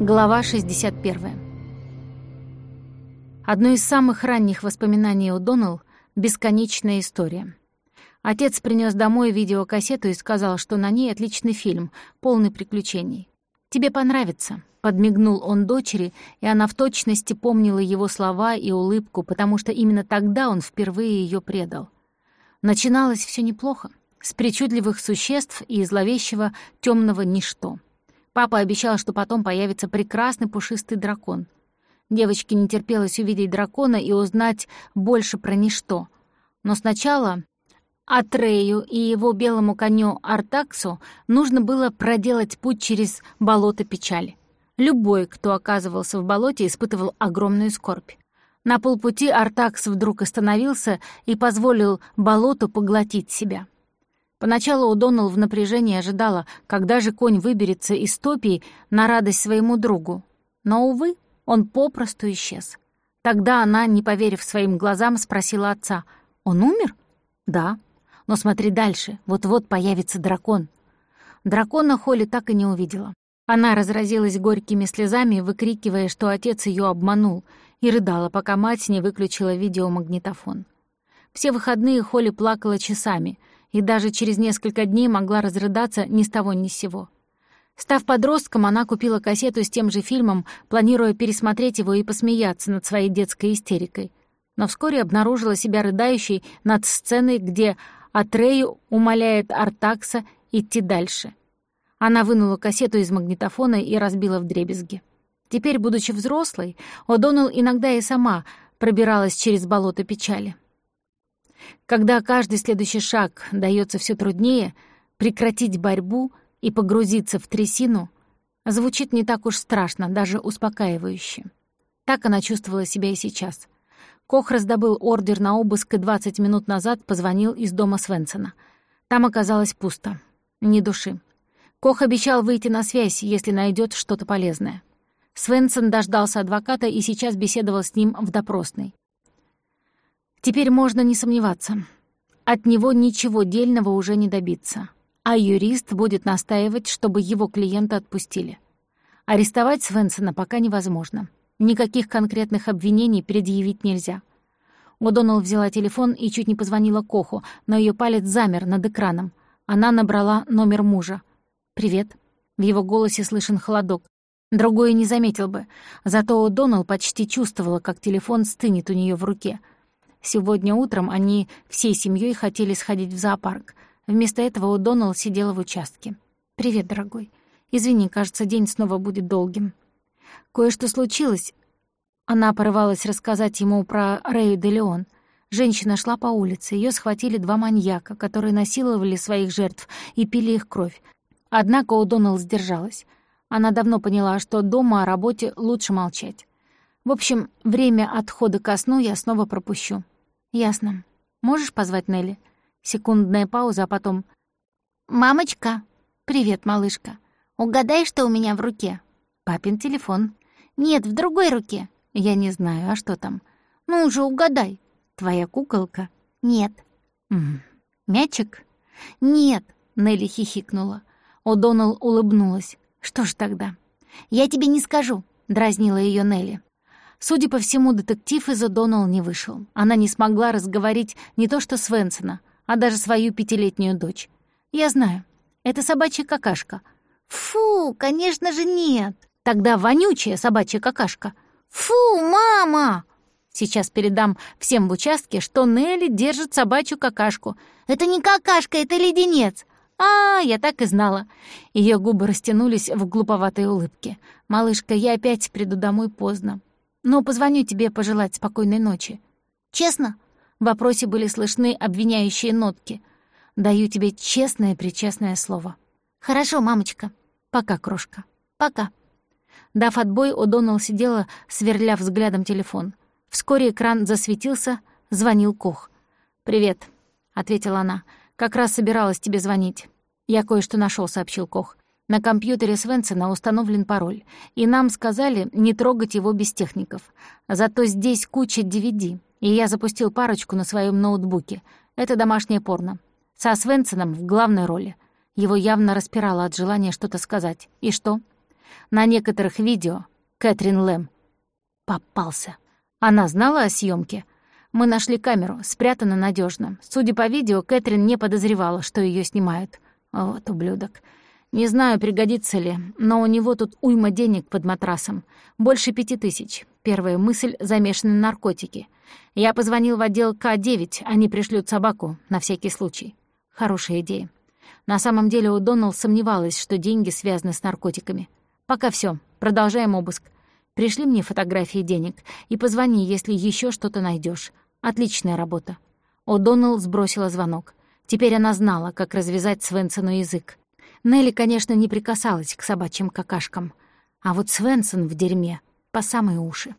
Глава 61. Одно из самых ранних воспоминаний у Доналл — бесконечная история. Отец принес домой видеокассету и сказал, что на ней отличный фильм, полный приключений. «Тебе понравится», — подмигнул он дочери, и она в точности помнила его слова и улыбку, потому что именно тогда он впервые ее предал. Начиналось все неплохо, с причудливых существ и зловещего темного ничто — Папа обещал, что потом появится прекрасный пушистый дракон. Девочке не терпелось увидеть дракона и узнать больше про ничто. Но сначала Атрею и его белому коню Артаксу нужно было проделать путь через болото печали. Любой, кто оказывался в болоте, испытывал огромную скорбь. На полпути Артакс вдруг остановился и позволил болоту поглотить себя. Поначалу Удонал в напряжении ожидала, когда же конь выберется из топии на радость своему другу. Но, увы, он попросту исчез. Тогда она, не поверив своим глазам, спросила отца, «Он умер?» «Да. Но смотри дальше, вот-вот появится дракон». Дракона Холли так и не увидела. Она разразилась горькими слезами, выкрикивая, что отец ее обманул, и рыдала, пока мать не выключила видеомагнитофон. Все выходные Холли плакала часами — и даже через несколько дней могла разрыдаться ни с того ни с сего. Став подростком, она купила кассету с тем же фильмом, планируя пересмотреть его и посмеяться над своей детской истерикой. Но вскоре обнаружила себя рыдающей над сценой, где Атрею умоляет Артакса идти дальше. Она вынула кассету из магнитофона и разбила вдребезги. Теперь, будучи взрослой, О'Доннелл иногда и сама пробиралась через болото печали. Когда каждый следующий шаг дается все труднее, прекратить борьбу и погрузиться в трясину звучит не так уж страшно, даже успокаивающе. Так она чувствовала себя и сейчас. Кох раздобыл ордер на обыск и 20 минут назад позвонил из дома Свенсона. Там оказалось пусто. Ни души. Кох обещал выйти на связь, если найдет что-то полезное. Свенсон дождался адвоката и сейчас беседовал с ним в допросной. Теперь можно не сомневаться. От него ничего дельного уже не добиться. А юрист будет настаивать, чтобы его клиента отпустили. Арестовать Свенсона пока невозможно. Никаких конкретных обвинений предъявить нельзя. О'Доннелл взяла телефон и чуть не позвонила Коху, но ее палец замер над экраном. Она набрала номер мужа. «Привет». В его голосе слышен холодок. Другой не заметил бы. Зато О'Доннелл почти чувствовала, как телефон стынет у нее в руке — Сегодня утром они всей семьей хотели сходить в зоопарк. Вместо этого О'Доннелл сидела в участке. «Привет, дорогой. Извини, кажется, день снова будет долгим». «Кое-что случилось». Она порывалась рассказать ему про Рэю де Леон. Женщина шла по улице, ее схватили два маньяка, которые насиловали своих жертв и пили их кровь. Однако О'Доннелл сдержалась. Она давно поняла, что дома о работе лучше молчать. В общем, время отхода ко сну я снова пропущу. Ясно. Можешь позвать Нелли? Секундная пауза, а потом... «Мамочка!» «Привет, малышка. Угадай, что у меня в руке?» «Папин телефон». «Нет, в другой руке». «Я не знаю, а что там?» «Ну уже угадай». «Твоя куколка?» «Нет». «М -м, «Мячик?» «Нет», — Нелли хихикнула. О'Доннелл улыбнулась. «Что ж тогда?» «Я тебе не скажу», — дразнила ее Нелли. Судя по всему, детектив из О'Доннелл не вышел. Она не смогла разговорить не то что Свенсона, а даже свою пятилетнюю дочь. «Я знаю. Это собачья какашка». «Фу, конечно же нет». «Тогда вонючая собачья какашка». «Фу, мама!» Сейчас передам всем в участке, что Нелли держит собачью какашку. «Это не какашка, это леденец!» «А, я так и знала!» Ее губы растянулись в глуповатой улыбке. «Малышка, я опять приду домой поздно но позвоню тебе пожелать спокойной ночи. Честно?» В вопросе были слышны обвиняющие нотки. «Даю тебе честное-причестное слово». «Хорошо, мамочка. Пока, крошка. Пока». Дав отбой, О'Доннелл сидела, сверля взглядом телефон. Вскоре экран засветился, звонил Кох. «Привет», — ответила она. «Как раз собиралась тебе звонить». «Я кое-что нашел, сообщил Кох. На компьютере Свенсона установлен пароль, и нам сказали не трогать его без техников. Зато здесь куча DVD, и я запустил парочку на своем ноутбуке. Это домашнее порно. Со Свенсоном в главной роли. Его явно распирало от желания что-то сказать. И что? На некоторых видео Кэтрин Лэм. Попался. Она знала о съемке. Мы нашли камеру, спрятана надежно. Судя по видео, Кэтрин не подозревала, что ее снимают. Вот ублюдок. Не знаю, пригодится ли, но у него тут уйма денег под матрасом. Больше пяти тысяч. Первая мысль — замешаны наркотики. Я позвонил в отдел К-9, они пришлют собаку, на всякий случай. Хорошая идея. На самом деле у Доналл сомневалась, что деньги связаны с наркотиками. Пока все, продолжаем обыск. Пришли мне фотографии денег и позвони, если еще что-то найдешь. Отличная работа. О'Доннелл сбросила звонок. Теперь она знала, как развязать Свенсону язык. Нелли, конечно, не прикасалась к собачьим какашкам. А вот Свенсон в дерьме по самые уши.